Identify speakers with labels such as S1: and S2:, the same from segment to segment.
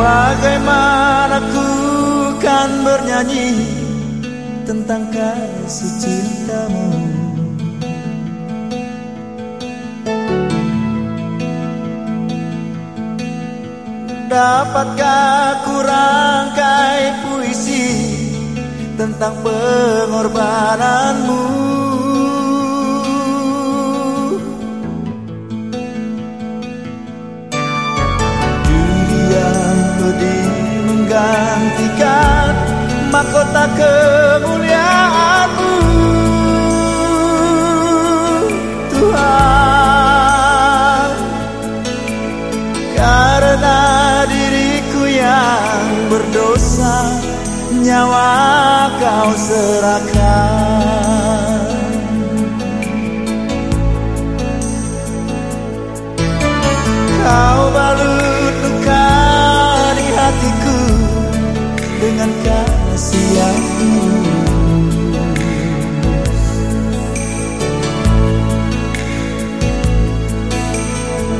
S1: Bagaimana ku kan bernyanyi tentang kasih cintamu? Dapatkah ku rangkai puisi tentang pengorbananmu kemuliaanmu Tuhan. Karena diriku yang berdosa nyawa kau serahkan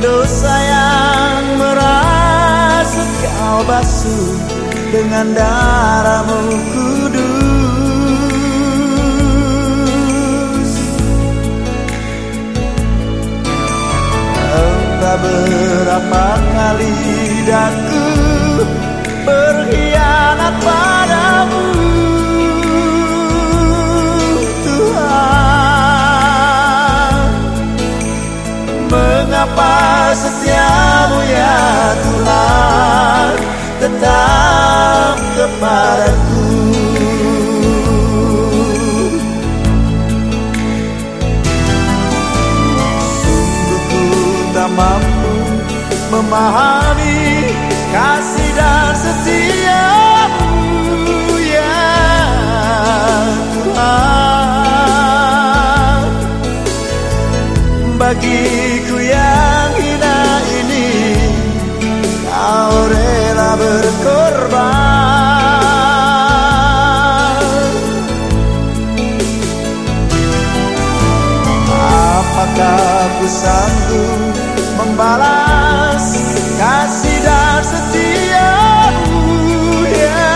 S1: Dosa yang merasuk kau basuh dengan darahmu kudus. Entah berapa setiamu ya Tuhan Tetap kepadaku. Sungguh ku tak mampu memahami sanggup membalas kasih dan setiamu ya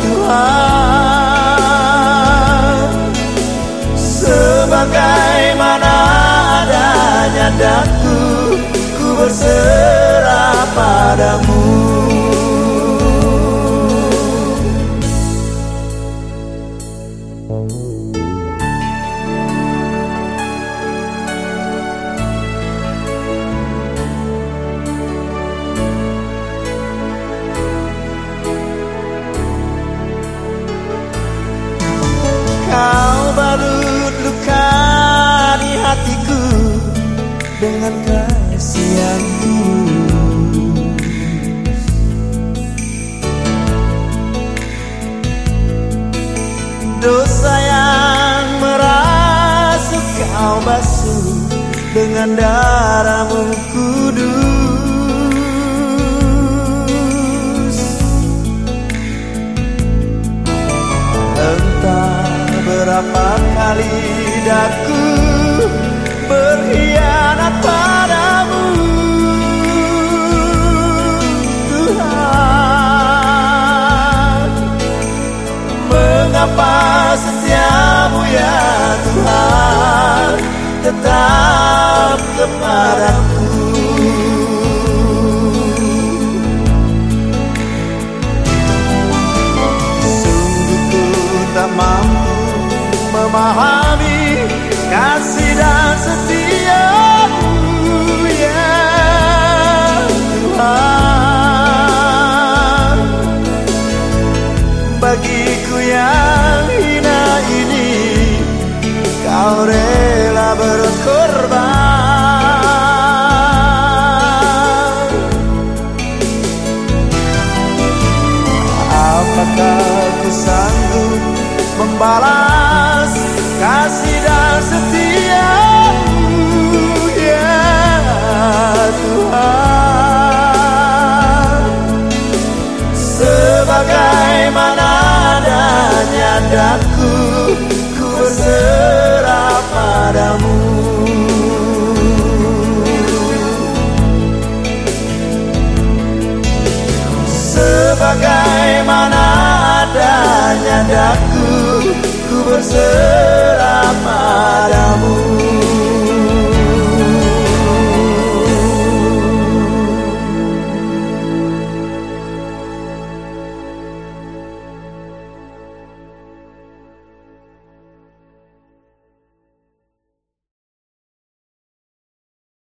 S1: Tuhan. Sebagaimana adanya daku ku berserah padamu kau basuh dengan darahmu kudus. Entah berapa kali daku berkhianat padamu Tuhan Mengapa Tetap kepadaku Balas kasih dan setiamu ya Tuhan. Sebagaimana adanya daku ku berserah padamu. Sebagaimana adanya daku padamu